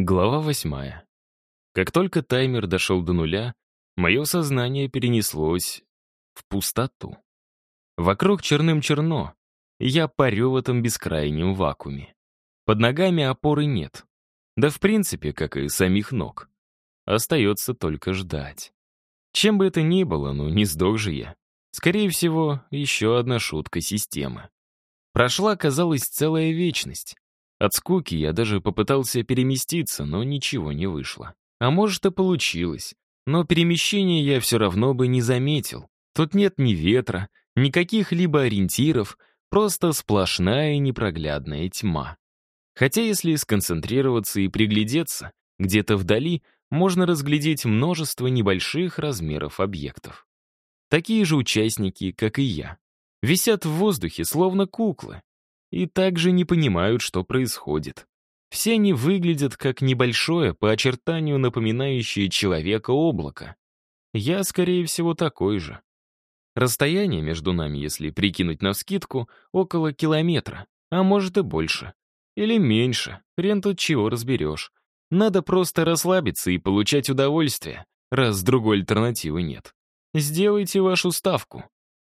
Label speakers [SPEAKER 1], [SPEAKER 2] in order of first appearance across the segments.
[SPEAKER 1] Глава восьмая. Как только таймер дошел до нуля, мое сознание перенеслось в пустоту. Вокруг черным черно, я парю в этом бескрайнем вакууме. Под ногами опоры нет. Да в принципе, как и самих ног. Остается только ждать. Чем бы это ни было, ну не сдох же я. Скорее всего, еще одна шутка системы. Прошла, казалось, целая вечность. От скуки я даже попытался переместиться, но ничего не вышло. А может, и получилось. Но перемещение я все равно бы не заметил. Тут нет ни ветра, ни каких-либо ориентиров, просто сплошная непроглядная тьма. Хотя если сконцентрироваться и приглядеться, где-то вдали можно разглядеть множество небольших размеров объектов. Такие же участники, как и я. Висят в воздухе, словно куклы, и также не понимают, что происходит. Все они выглядят как небольшое, по очертанию напоминающее человека облако. Я, скорее всего, такой же. Расстояние между нами, если прикинуть навскидку, около километра, а может и больше. Или меньше, хрен тут чего разберешь. Надо просто расслабиться и получать удовольствие, раз другой альтернативы нет. Сделайте вашу ставку.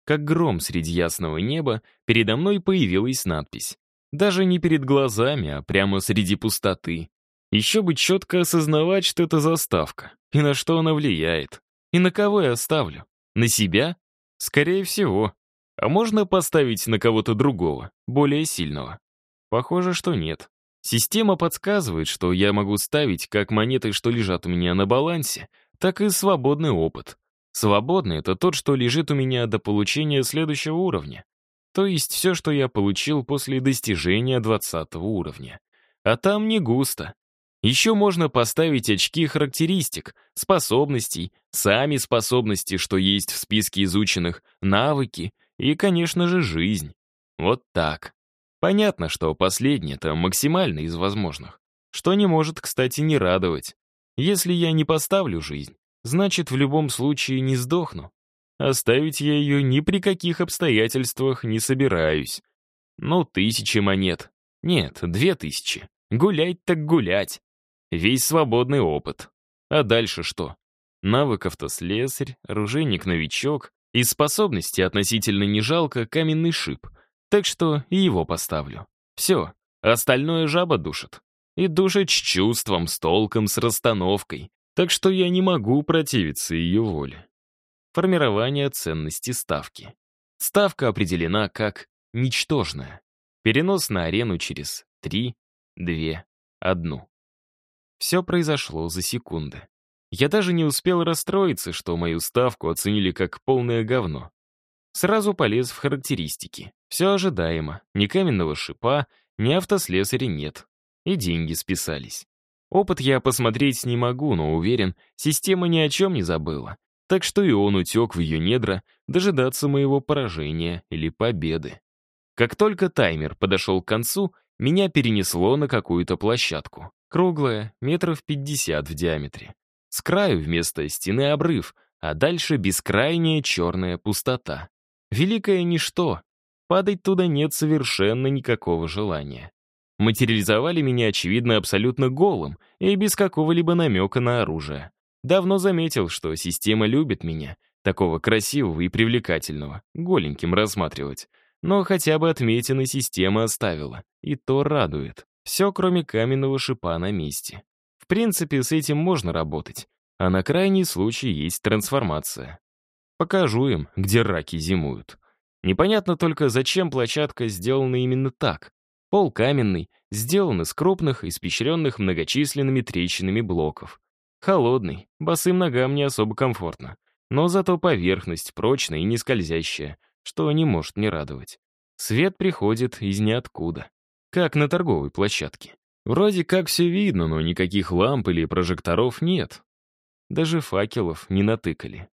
[SPEAKER 1] Как гром среди ясного неба, передо мной появилась надпись. Даже не перед глазами, а прямо среди пустоты. Еще бы четко осознавать, что это заставка, и на что она влияет. И на кого я ставлю. На себя? Скорее всего. А можно поставить на кого-то другого, более сильного? Похоже, что нет. Система подсказывает, что я могу ставить как монеты, что лежат у меня на балансе, так и свободный опыт. Свободный — это тот, что лежит у меня до получения следующего уровня. То есть все, что я получил после достижения 20 уровня. А там не густо. Еще можно поставить очки характеристик, способностей, сами способности, что есть в списке изученных, навыки и, конечно же, жизнь. Вот так. Понятно, что последнее — это максимально из возможных. Что не может, кстати, не радовать. Если я не поставлю жизнь, значит, в любом случае не сдохну. Оставить я ее ни при каких обстоятельствах не собираюсь. Ну, тысячи монет. Нет, две тысячи. Гулять так гулять. Весь свободный опыт. А дальше что? Навыков-то слесарь, оружейник-новичок, и способности относительно не жалко каменный шип, так что и его поставлю. Все, остальное жаба душит. И душит с чувством, с толком, с расстановкой. Так что я не могу противиться ее воле. Формирование ценности ставки. Ставка определена как ничтожная. Перенос на арену через 3, 2, 1. Все произошло за секунды. Я даже не успел расстроиться, что мою ставку оценили как полное говно. Сразу полез в характеристики. Все ожидаемо. Ни каменного шипа, ни автослесаря нет. И деньги списались. Опыт я посмотреть не могу, но уверен, система ни о чем не забыла. Так что и он утек в ее недра дожидаться моего поражения или победы. Как только таймер подошел к концу, меня перенесло на какую-то площадку. Круглая, метров пятьдесят в диаметре. С краю вместо стены обрыв, а дальше бескрайняя черная пустота. Великое ничто. Падать туда нет совершенно никакого желания материализовали меня, очевидно, абсолютно голым и без какого-либо намека на оружие. Давно заметил, что система любит меня, такого красивого и привлекательного, голеньким рассматривать. Но хотя бы отметины система оставила, и то радует. Все, кроме каменного шипа на месте. В принципе, с этим можно работать, а на крайний случай есть трансформация. Покажу им, где раки зимуют. Непонятно только, зачем площадка сделана именно так. Пол каменный, сделан из крупных, испещренных многочисленными трещинами блоков. Холодный, босым ногам не особо комфортно, но зато поверхность прочная и не скользящая, что не может не радовать. Свет приходит из ниоткуда, как на торговой площадке. Вроде как все видно, но никаких ламп или прожекторов нет. Даже факелов не натыкали.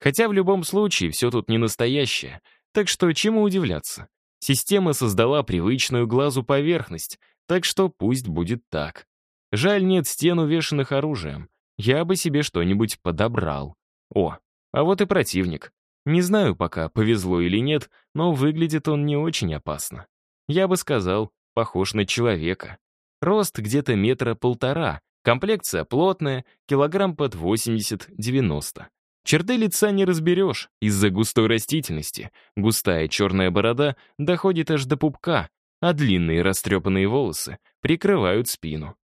[SPEAKER 1] Хотя в любом случае все тут не настоящее, так что чему удивляться? Система создала привычную глазу поверхность, так что пусть будет так. Жаль, нет стен, увешанных оружием. Я бы себе что-нибудь подобрал. О, а вот и противник. Не знаю пока, повезло или нет, но выглядит он не очень опасно. Я бы сказал, похож на человека. Рост где-то метра полтора, комплекция плотная, килограмм под 80-90. Черты лица не разберешь из-за густой растительности. Густая черная борода доходит аж до пупка, а длинные растрепанные волосы прикрывают спину.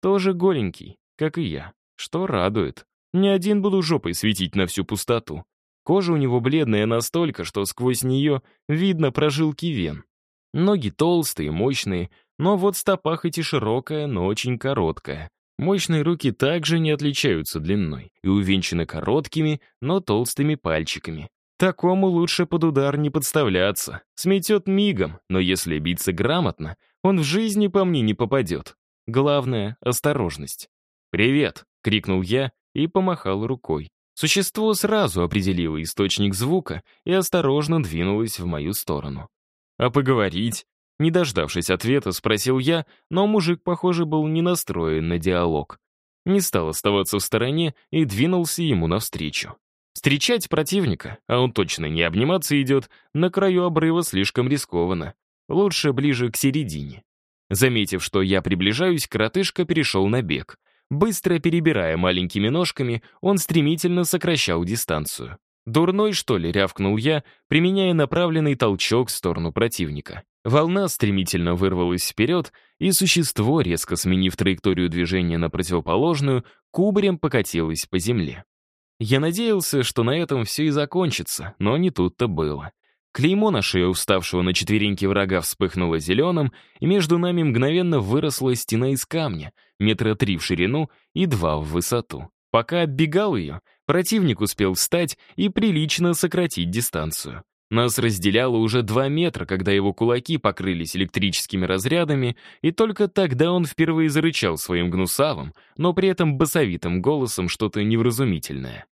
[SPEAKER 1] Тоже голенький, как и я, что радует. ни один буду жопой светить на всю пустоту. Кожа у него бледная настолько, что сквозь нее видно прожилки вен. Ноги толстые, мощные, но вот стопа хоть и широкая, но очень короткая. Мощные руки также не отличаются длиной и увенчаны короткими, но толстыми пальчиками. Такому лучше под удар не подставляться. Сметет мигом, но если биться грамотно, он в жизни по мне не попадет. Главное — осторожность. «Привет!» — крикнул я и помахал рукой. Существо сразу определило источник звука и осторожно двинулось в мою сторону. «А поговорить?» Не дождавшись ответа, спросил я, но мужик, похоже, был не настроен на диалог. Не стал оставаться в стороне и двинулся ему навстречу. Встречать противника, а он точно не обниматься идет, на краю обрыва слишком рискованно. Лучше ближе к середине. Заметив, что я приближаюсь, коротышка перешел на бег. Быстро перебирая маленькими ножками, он стремительно сокращал дистанцию. «Дурной, что ли?» — рявкнул я, применяя направленный толчок в сторону противника. Волна стремительно вырвалась вперед, и существо, резко сменив траекторию движения на противоположную, кубарем покатилось по земле. Я надеялся, что на этом все и закончится, но не тут-то было. Клеймо на шее уставшего на четвереньки врага вспыхнуло зеленым, и между нами мгновенно выросла стена из камня, метра три в ширину и два в высоту. Пока оббегал ее — Противник успел встать и прилично сократить дистанцию. Нас разделяло уже два метра, когда его кулаки покрылись электрическими разрядами, и только тогда он впервые зарычал своим гнусавым, но при этом басовитым голосом что-то невразумительное.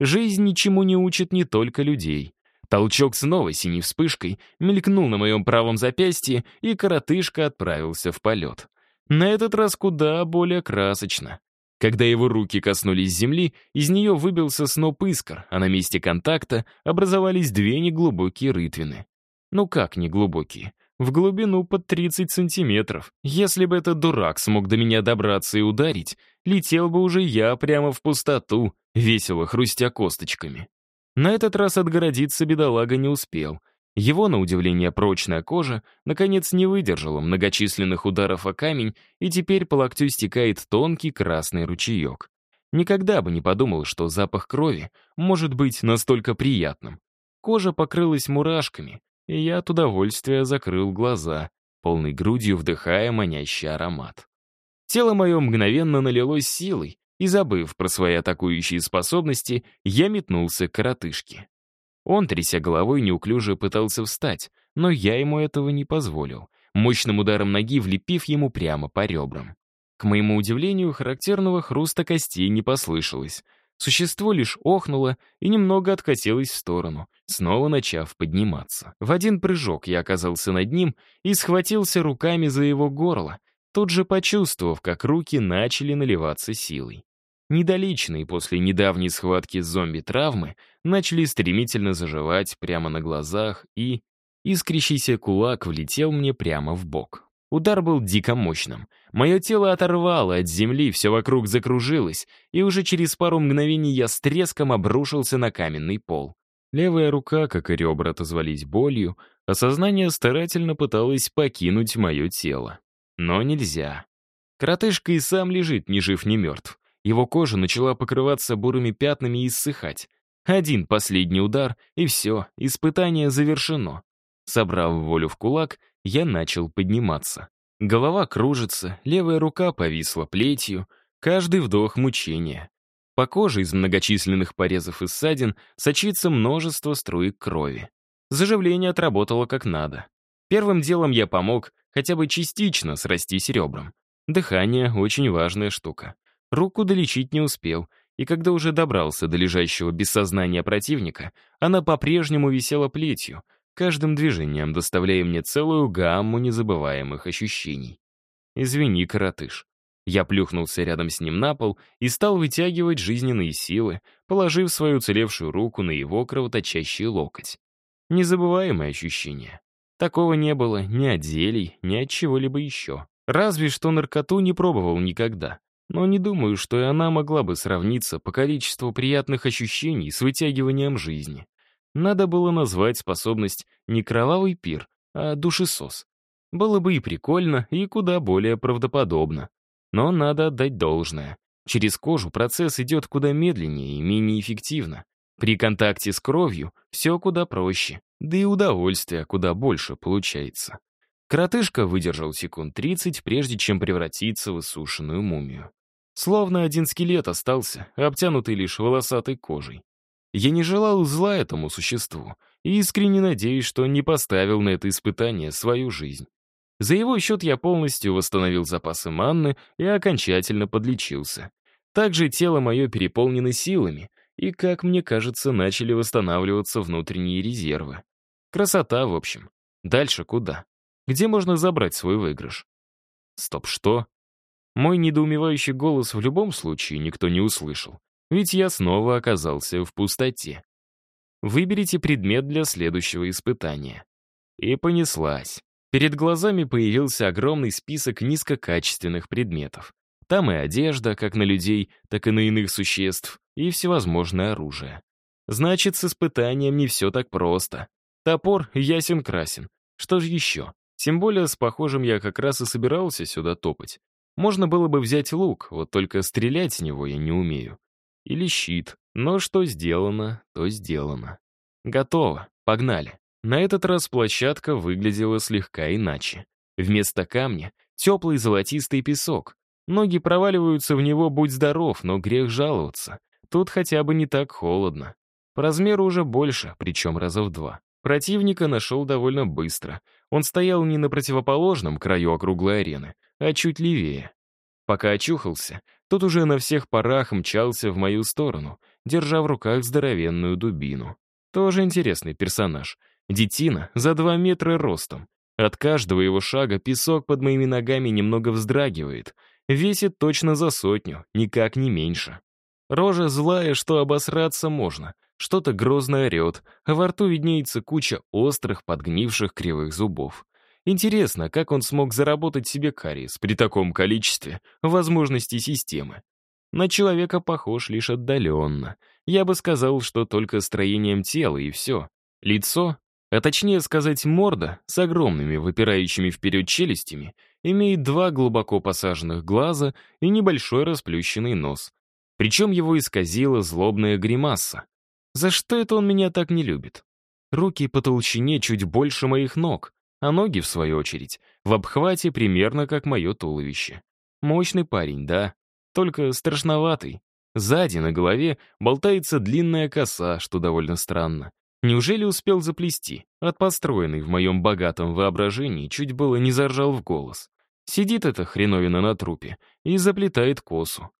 [SPEAKER 1] Жизнь ничему не учит не только людей. Толчок снова новой синей вспышкой мелькнул на моем правом запястье, и коротышка отправился в полет. На этот раз куда более красочно. Когда его руки коснулись земли, из нее выбился сноп искр, а на месте контакта образовались две неглубокие рытвины. Ну как неглубокие? В глубину под 30 сантиметров. Если бы этот дурак смог до меня добраться и ударить, летел бы уже я прямо в пустоту, весело хрустя косточками. На этот раз отгородиться бедолага не успел. Его, на удивление, прочная кожа, наконец, не выдержала многочисленных ударов о камень, и теперь по локтю стекает тонкий красный ручеек. Никогда бы не подумал, что запах крови может быть настолько приятным. Кожа покрылась мурашками, и я от удовольствия закрыл глаза, полной грудью вдыхая манящий аромат. Тело мое мгновенно налилось силой, и, забыв про свои атакующие способности, я метнулся к коротышке. Он, тряся головой, неуклюже пытался встать, но я ему этого не позволил, мощным ударом ноги влепив ему прямо по ребрам. К моему удивлению, характерного хруста костей не послышалось. Существо лишь охнуло и немного откатилось в сторону, снова начав подниматься. В один прыжок я оказался над ним и схватился руками за его горло, тут же почувствовав, как руки начали наливаться силой. Недоличные после недавней схватки с зомби травмы, начали стремительно заживать прямо на глазах и... Искрящийся кулак влетел мне прямо в бок. Удар был дико мощным. Мое тело оторвало от земли, все вокруг закружилось, и уже через пару мгновений я с треском обрушился на каменный пол. Левая рука, как и ребра, отозвались болью, а сознание старательно пыталось покинуть мое тело. Но нельзя. Коротышка и сам лежит, ни жив, ни мертв. Его кожа начала покрываться бурыми пятнами и иссыхать. Один последний удар, и все, испытание завершено. Собрав волю в кулак, я начал подниматься. Голова кружится, левая рука повисла плетью, каждый вдох мучения. По коже из многочисленных порезов и ссадин сочится множество струек крови. Заживление отработало как надо. Первым делом я помог хотя бы частично срастись ребрам. Дыхание — очень важная штука. Руку долечить не успел, и когда уже добрался до лежащего без сознания противника, она по-прежнему висела плетью, каждым движением доставляя мне целую гамму незабываемых ощущений. «Извини, коротыш». Я плюхнулся рядом с ним на пол и стал вытягивать жизненные силы, положив свою целевшую руку на его кровоточащий локоть. Незабываемое ощущение. Такого не было ни от зелий, ни от чего-либо еще. Разве что наркоту не пробовал никогда. Но не думаю, что и она могла бы сравниться по количеству приятных ощущений с вытягиванием жизни. Надо было назвать способность не кровавый пир, а душесос. Было бы и прикольно, и куда более правдоподобно. Но надо отдать должное. Через кожу процесс идет куда медленнее и менее эффективно. При контакте с кровью все куда проще, да и удовольствия куда больше получается. Кротышка выдержал секунд 30, прежде чем превратиться в иссушенную мумию. Словно один скелет остался, обтянутый лишь волосатой кожей. Я не желал зла этому существу и искренне надеюсь, что он не поставил на это испытание свою жизнь. За его счет я полностью восстановил запасы манны и окончательно подлечился. Также тело мое переполнено силами, и, как мне кажется, начали восстанавливаться внутренние резервы. Красота, в общем. Дальше куда? Где можно забрать свой выигрыш? Стоп, что? Мой недоумевающий голос в любом случае никто не услышал, ведь я снова оказался в пустоте. Выберите предмет для следующего испытания. И понеслась. Перед глазами появился огромный список низкокачественных предметов. Там и одежда, как на людей, так и на иных существ, и всевозможное оружие. Значит, с испытанием не все так просто. Топор ясен-красен. Что же еще? Тем более с похожим я как раз и собирался сюда топать. Можно было бы взять лук, вот только стрелять с него я не умею. Или щит, но что сделано, то сделано. Готово, погнали. На этот раз площадка выглядела слегка иначе. Вместо камня — теплый золотистый песок. Ноги проваливаются в него, будь здоров, но грех жаловаться. Тут хотя бы не так холодно. По размеру уже больше, причем раза в два. Противника нашел довольно быстро. Он стоял не на противоположном краю округлой арены, а чуть левее. Пока очухался, тот уже на всех парах мчался в мою сторону, держа в руках здоровенную дубину. Тоже интересный персонаж. Детина за два метра ростом. От каждого его шага песок под моими ногами немного вздрагивает. Весит точно за сотню, никак не меньше. Рожа злая, что обосраться можно. Что-то грозно орет, а во рту виднеется куча острых, подгнивших кривых зубов. Интересно, как он смог заработать себе кариес при таком количестве возможностей системы. На человека похож лишь отдаленно. Я бы сказал, что только строением тела и все. Лицо, а точнее сказать морда, с огромными выпирающими вперед челюстями, имеет два глубоко посаженных глаза и небольшой расплющенный нос. Причем его исказила злобная гримаса. За что это он меня так не любит? Руки по толщине чуть больше моих ног, а ноги, в свою очередь, в обхвате примерно как мое туловище. Мощный парень, да, только страшноватый. Сзади, на голове, болтается длинная коса, что довольно странно. Неужели успел заплести? От построенной в моем богатом воображении чуть было не заржал в голос. Сидит эта хреновина на трупе и заплетает косу.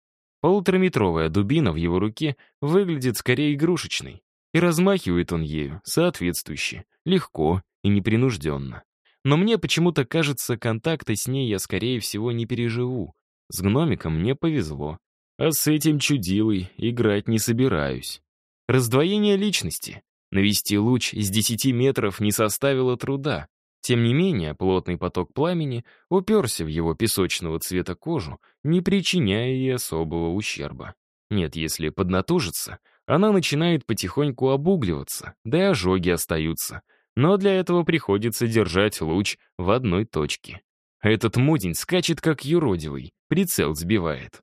[SPEAKER 1] Полутораметровая дубина в его руке выглядит скорее игрушечной, и размахивает он ею соответствующе, легко и непринужденно. Но мне почему-то кажется, контакты с ней я, скорее всего, не переживу. С гномиком мне повезло. А с этим чудилой играть не собираюсь. Раздвоение личности. Навести луч с 10 метров не составило труда. Тем не менее, плотный поток пламени уперся в его песочного цвета кожу, не причиняя ей особого ущерба. Нет, если поднатужиться, она начинает потихоньку обугливаться, да и ожоги остаются — но для этого приходится держать луч в одной точке. Этот мудень скачет как юродивый, прицел сбивает.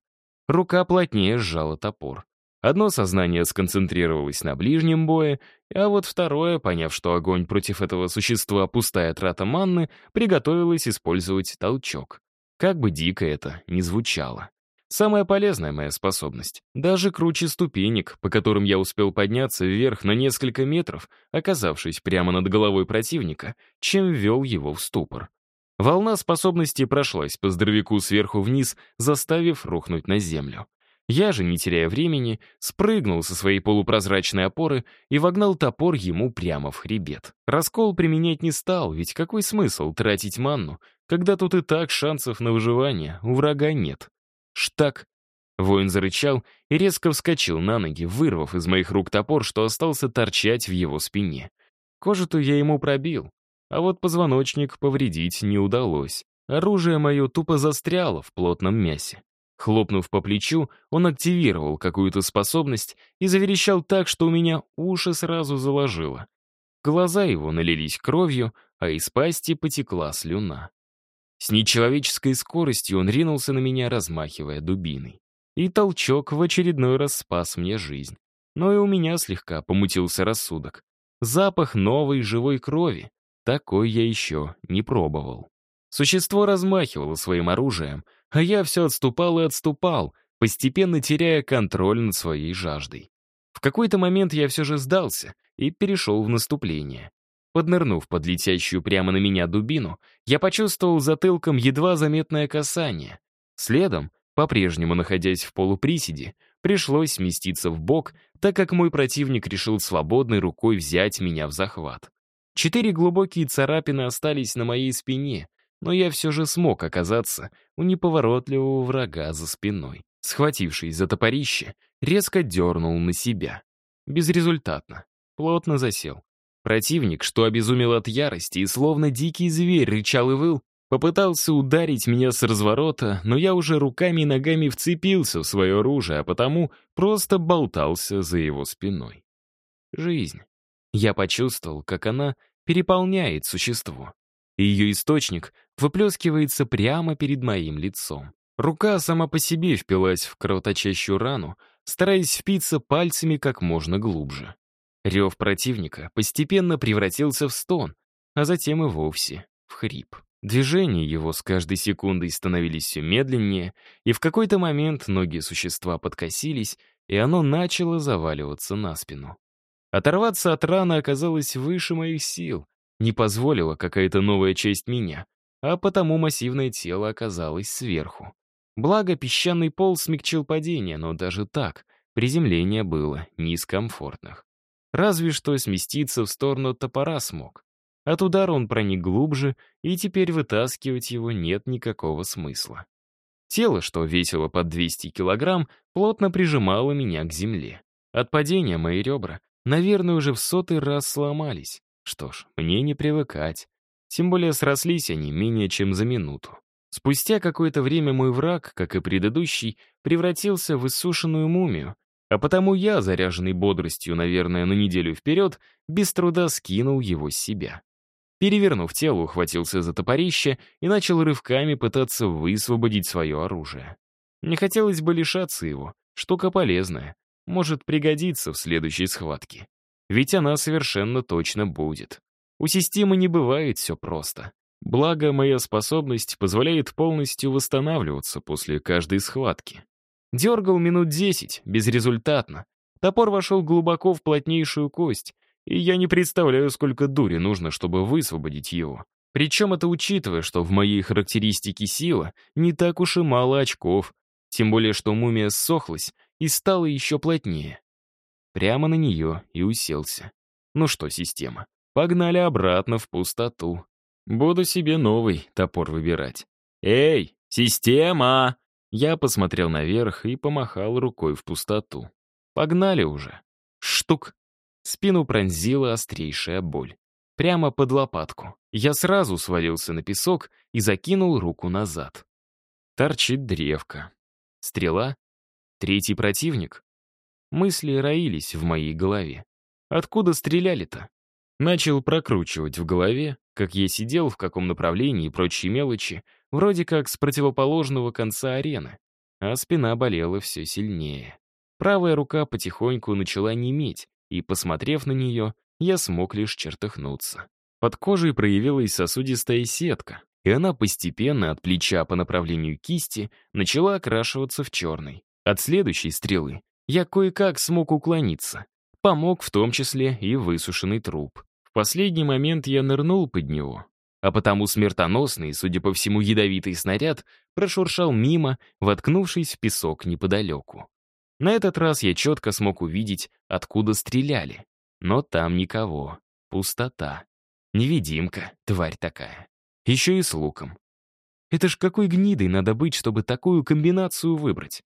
[SPEAKER 1] Рука плотнее сжала топор. Одно сознание сконцентрировалось на ближнем бое, а вот второе, поняв, что огонь против этого существа пустая трата манны, приготовилось использовать толчок. Как бы дико это ни звучало. Самая полезная моя способность. Даже круче ступенек, по которым я успел подняться вверх на несколько метров, оказавшись прямо над головой противника, чем ввел его в ступор. Волна способностей прошлась по здоровяку сверху вниз, заставив рухнуть на землю. Я же, не теряя времени, спрыгнул со своей полупрозрачной опоры и вогнал топор ему прямо в хребет. Раскол применять не стал, ведь какой смысл тратить манну, когда тут и так шансов на выживание у врага нет. «Штак!» Воин зарычал и резко вскочил на ноги, вырвав из моих рук топор, что остался торчать в его спине. Кожу-то я ему пробил, а вот позвоночник повредить не удалось. Оружие мое тупо застряло в плотном мясе. Хлопнув по плечу, он активировал какую-то способность и заверещал так, что у меня уши сразу заложило. Глаза его налились кровью, а из пасти потекла слюна. С нечеловеческой скоростью он ринулся на меня, размахивая дубиной. И толчок в очередной раз спас мне жизнь. Но и у меня слегка помутился рассудок. Запах новой живой крови. Такой я еще не пробовал. Существо размахивало своим оружием, а я все отступал и отступал, постепенно теряя контроль над своей жаждой. В какой-то момент я все же сдался и перешел в наступление. Поднырнув под летящую прямо на меня дубину, я почувствовал затылком едва заметное касание. Следом, по-прежнему находясь в полуприседе, пришлось сместиться в бок, так как мой противник решил свободной рукой взять меня в захват. Четыре глубокие царапины остались на моей спине, но я все же смог оказаться у неповоротливого врага за спиной. Схватившись за топорище, резко дернул на себя. Безрезультатно. Плотно засел. Противник, что обезумел от ярости и словно дикий зверь рычал и выл, попытался ударить меня с разворота, но я уже руками и ногами вцепился в свое оружие, а потому просто болтался за его спиной. Жизнь. Я почувствовал, как она переполняет существо. И ее источник выплескивается прямо перед моим лицом. Рука сама по себе впилась в кровоточащую рану, стараясь впиться пальцами как можно глубже. Рев противника постепенно превратился в стон, а затем и вовсе в хрип. Движения его с каждой секундой становились все медленнее, и в какой-то момент ноги существа подкосились, и оно начало заваливаться на спину. Оторваться от раны оказалось выше моих сил, не позволила какая-то новая часть меня, а потому массивное тело оказалось сверху. Благо, песчаный пол смягчил падение, но даже так приземление было не из комфортных разве что сместиться в сторону топора смог. От удара он проник глубже, и теперь вытаскивать его нет никакого смысла. Тело, что весило под 200 килограмм, плотно прижимало меня к земле. От падения мои ребра, наверное, уже в сотый раз сломались. Что ж, мне не привыкать. Тем более срослись они менее чем за минуту. Спустя какое-то время мой враг, как и предыдущий, превратился в иссушенную мумию, а потому я, заряженный бодростью, наверное, на неделю вперед, без труда скинул его с себя. Перевернув тело, ухватился за топорище и начал рывками пытаться высвободить свое оружие. Не хотелось бы лишаться его, штука полезная, может пригодиться в следующей схватке. Ведь она совершенно точно будет. У системы не бывает все просто. Благо, моя способность позволяет полностью восстанавливаться после каждой схватки. Дергал минут десять, безрезультатно. Топор вошел глубоко в плотнейшую кость, и я не представляю, сколько дури нужно, чтобы высвободить его. Причем это учитывая, что в моей характеристике сила не так уж и мало очков, тем более что мумия ссохлась и стала еще плотнее. Прямо на нее и уселся. Ну что, система, погнали обратно в пустоту. Буду себе новый топор выбирать. «Эй, система!» Я посмотрел наверх и помахал рукой в пустоту. «Погнали уже!» Штук! Спину пронзила острейшая боль. Прямо под лопатку. Я сразу свалился на песок и закинул руку назад. Торчит древко. Стрела? Третий противник? Мысли роились в моей голове. Откуда стреляли-то? Начал прокручивать в голове, как я сидел, в каком направлении и прочие мелочи, вроде как с противоположного конца арены, а спина болела все сильнее. Правая рука потихоньку начала неметь, и, посмотрев на нее, я смог лишь чертыхнуться. Под кожей проявилась сосудистая сетка, и она постепенно от плеча по направлению кисти начала окрашиваться в черный. От следующей стрелы я кое-как смог уклониться. Помог в том числе и высушенный труп. В последний момент я нырнул под него, а потому смертоносный, судя по всему, ядовитый снаряд прошуршал мимо, воткнувшись в песок неподалеку. На этот раз я четко смог увидеть, откуда стреляли. Но там никого. Пустота. Невидимка, тварь такая. Еще и с луком. Это ж какой гнидой надо быть, чтобы такую комбинацию выбрать?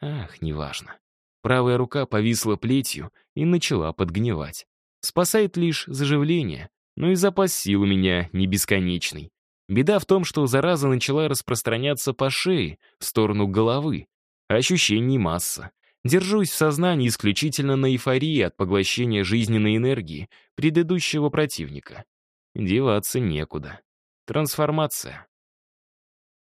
[SPEAKER 1] Ах, неважно. Правая рука повисла плетью и начала подгнивать. Спасает лишь заживление, ну и запас сил у меня не бесконечный. Беда в том, что зараза начала распространяться по шее, в сторону головы. Ощущений масса. Держусь в сознании исключительно на эйфории от поглощения жизненной энергии предыдущего противника. Деваться некуда. Трансформация.